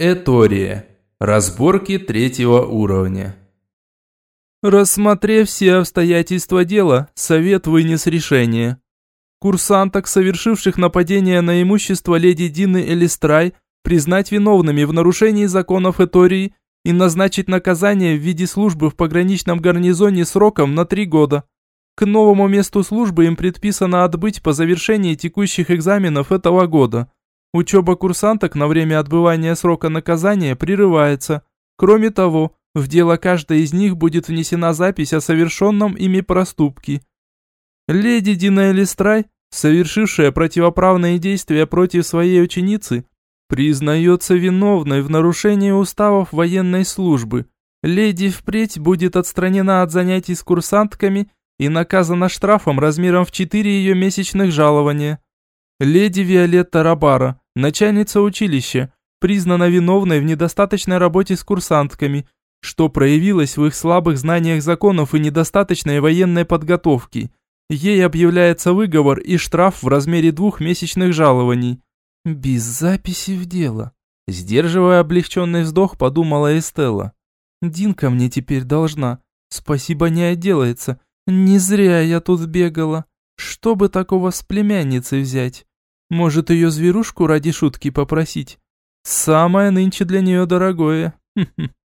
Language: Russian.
Этория. Разборки третьего уровня. Рассмотрев все обстоятельства дела, совет вынес решение. Курсанток, совершивших нападение на имущество леди Дины Элистрай, признать виновными в нарушении законов Этории и назначить наказание в виде службы в пограничном гарнизоне сроком на три года. К новому месту службы им предписано отбыть по завершении текущих экзаменов этого года – Учеба курсанток на время отбывания срока наказания прерывается. Кроме того, в дело каждой из них будет внесена запись о совершенном ими проступке. Леди Дина Элистрай, совершившая противоправные действия против своей ученицы, признается виновной в нарушении уставов военной службы. Леди впредь будет отстранена от занятий с курсантками и наказана штрафом размером в 4 ее месячных жалования. Леди Виолетта Рабара, начальница училища, признана виновной в недостаточной работе с курсантками, что проявилось в их слабых знаниях законов и недостаточной военной подготовки. Ей объявляется выговор и штраф в размере двух месячных жалований. Без записи в дело. Сдерживая облегченный вздох, подумала Эстелла. Динка мне теперь должна. Спасибо не отделается. Не зря я тут бегала. Что бы такого с племянницей взять? Может, ее зверушку ради шутки попросить? Самое нынче для нее дорогое.